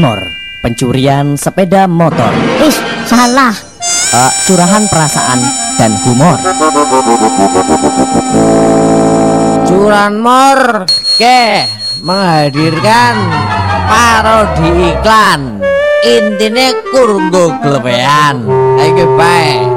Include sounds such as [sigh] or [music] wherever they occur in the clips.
Mor, pencurian sepeda motor, Ih, salah. Eh, curahan perasaan dan humor. Curanmor ke menghadirkan parodi iklan intine kurunggo glebean ayo bae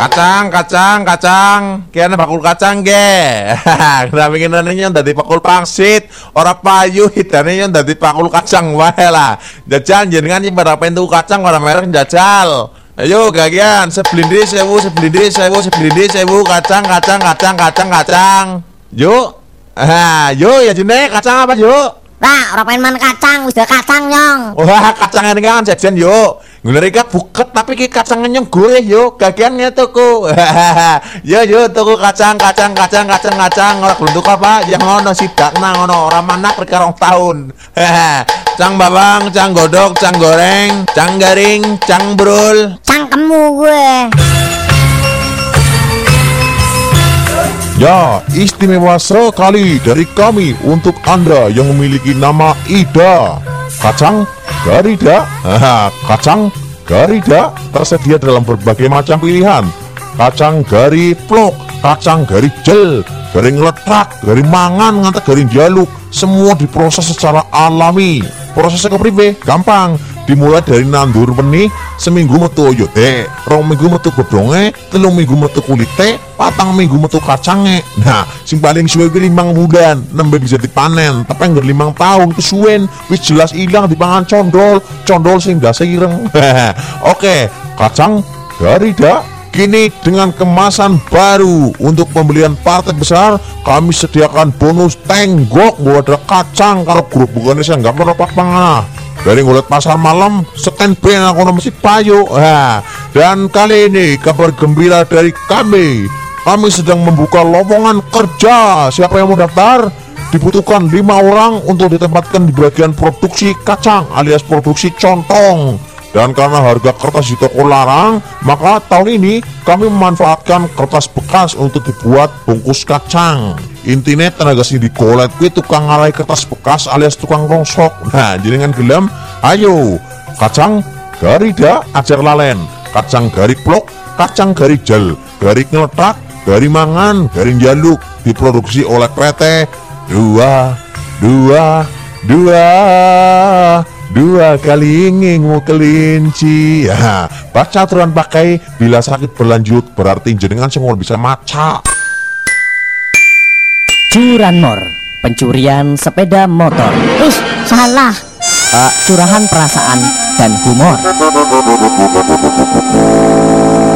Kacang, kacang, kacang. Kayaknya bakul kacang ge. [laughs] Kenapa ingin yang dari bakul pangsit, orang payu hidane yang dari bakul kacang wae lah. Jajal jenengan yang berapa itu kacang orang merek jajal. Ayo gagian sebelindi sewu sebelindi sewu sebelindi sewu kacang kacang kacang kacang kacang. Yuk. Ah, yuk ya jene kacang apa yuk? Lah, ora pengen man kacang, wis ada kacang nyong. Wah, kacang ini kan jajan yuk. Ngulari kan buket tapi ki kacang yang gurih yuk. Gagiannya tuku. [laughs] yo yo tuku kacang kacang kacang kacang kacang ora bentuk apa? Yang ngono sidak nang ngono ora manak rek rong tahun. [laughs] cang bawang, cang godok, cang goreng, cang garing, cang brul. Cangkemmu gue. Ya, istimewa sekali dari kami untuk Anda yang memiliki nama Ida. Kacang Garida. Kacang Garida tersedia dalam berbagai macam pilihan. Kacang gari plok, kacang gari gel, garing letak, garing mangan, ngantek garing jaluk. Semua diproses secara alami. Prosesnya kepriwe? Gampang. Dimulai dari nandur benih, seminggu metu oyote, rong minggu metu godonge, telung minggu metu kulite, patang minggu metu kacange. Nah, sing paling suwe kuwi limang bulan, nembe bisa dipanen. Tapi yang limang tahun kesuwen, wis jelas ilang dipangan condol, condol sing dasa ireng. [laughs] Oke, kacang Garida Kini dengan kemasan baru untuk pembelian partai besar kami sediakan bonus tenggok buat kacang kalau grup bukannya saya nggak meropak panganah dari ngulet pasar malam stand band aku mesti payu nah, dan kali ini kabar gembira dari kami kami sedang membuka lowongan kerja siapa yang mau daftar dibutuhkan lima orang untuk ditempatkan di bagian produksi kacang alias produksi contong dan karena harga kertas di toko larang, maka tahun ini kami memanfaatkan kertas bekas untuk dibuat bungkus kacang. Intinya tenaga sih di kolet gue tukang ngalai kertas bekas alias tukang rongsok. Nah, jenengan gelem, ayo kacang garida ajar lalen, kacang garik plok, kacang garik gel, garik ngeletak, gari mangan, garing jaluk, diproduksi oleh PT dua, dua, dua dua kali ngingu kelinci. Ya baca aturan pakai. Bila sakit berlanjut berarti jenengan semua bisa maca. Curanmor, pencurian sepeda motor, Ih, salah. Eh, curahan perasaan dan humor.